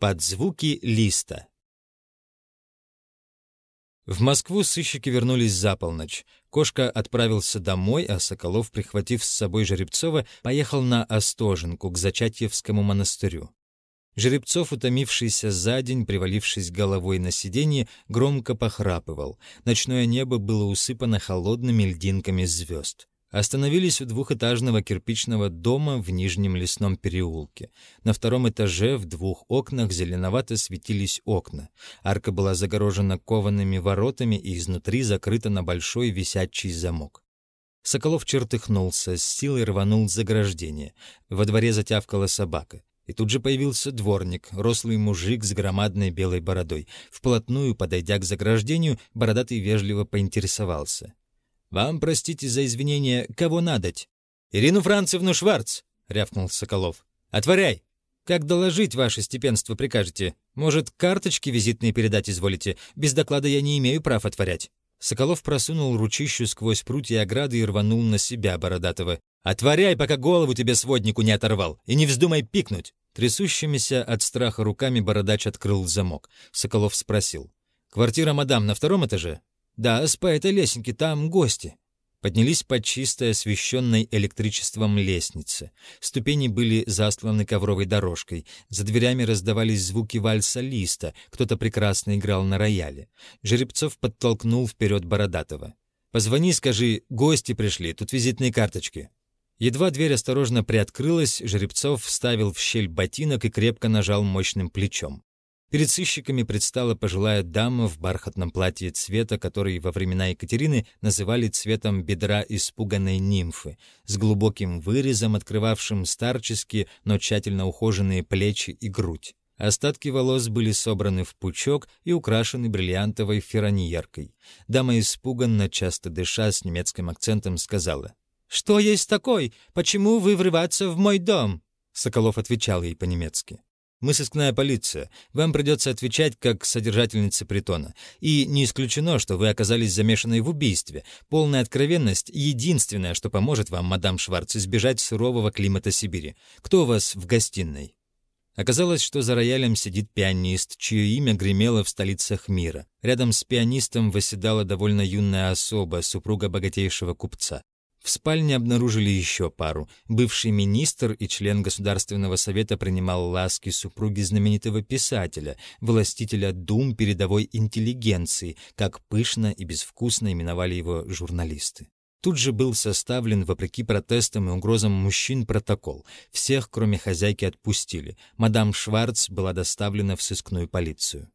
Под звуки листа. В Москву сыщики вернулись за полночь. Кошка отправился домой, а Соколов, прихватив с собой Жеребцова, поехал на Остоженку, к Зачатьевскому монастырю. Жеребцов, утомившийся за день, привалившись головой на сиденье, громко похрапывал. Ночное небо было усыпано холодными льдинками звезд. Остановились у двухэтажного кирпичного дома в Нижнем лесном переулке. На втором этаже в двух окнах зеленовато светились окна. Арка была загорожена коваными воротами и изнутри закрыта на большой висячий замок. Соколов чертыхнулся, с силой рванул заграждение. Во дворе затявкала собака. И тут же появился дворник, рослый мужик с громадной белой бородой. Вплотную, подойдя к заграждению, бородатый вежливо поинтересовался. «Вам, простите за извинения, кого надоть?» «Ирину Францевну Шварц!» — рявкнул Соколов. «Отворяй! Как доложить ваше степенство прикажете? Может, карточки визитные передать изволите? Без доклада я не имею прав отворять». Соколов просунул ручищу сквозь прутья ограды и рванул на себя Бородатого. «Отворяй, пока голову тебе своднику не оторвал, и не вздумай пикнуть!» Трясущимися от страха руками бородач открыл замок. Соколов спросил. «Квартира мадам на втором этаже?» «Да, с по этой лесенке, там гости». Поднялись по чистой, освещенной электричеством лестнице. Ступени были засланы ковровой дорожкой. За дверями раздавались звуки вальса листа. Кто-то прекрасно играл на рояле. Жеребцов подтолкнул вперед Бородатого. «Позвони, скажи, гости пришли, тут визитные карточки». Едва дверь осторожно приоткрылась, Жеребцов вставил в щель ботинок и крепко нажал мощным плечом. Перед сыщиками предстала пожилая дама в бархатном платье цвета, который во времена Екатерины называли цветом бедра испуганной нимфы, с глубоким вырезом, открывавшим старческие, но тщательно ухоженные плечи и грудь. Остатки волос были собраны в пучок и украшены бриллиантовой фероньеркой. Дама испуганно, часто дыша, с немецким акцентом сказала. «Что есть такой? Почему вы врываться в мой дом?» Соколов отвечал ей по-немецки. Мы сыскная полиция. Вам придется отвечать как содержательница притона. И не исключено, что вы оказались замешанной в убийстве. Полная откровенность — единственное, что поможет вам, мадам Шварц, избежать сурового климата Сибири. Кто у вас в гостиной?» Оказалось, что за роялем сидит пианист, чье имя гремело в столицах мира. Рядом с пианистом восседала довольно юная особа, супруга богатейшего купца. В спальне обнаружили еще пару. Бывший министр и член Государственного совета принимал ласки супруги знаменитого писателя, властителя дум передовой интеллигенции, как пышно и безвкусно именовали его журналисты. Тут же был составлен, вопреки протестам и угрозам мужчин, протокол. Всех, кроме хозяйки, отпустили. Мадам Шварц была доставлена в сыскную полицию.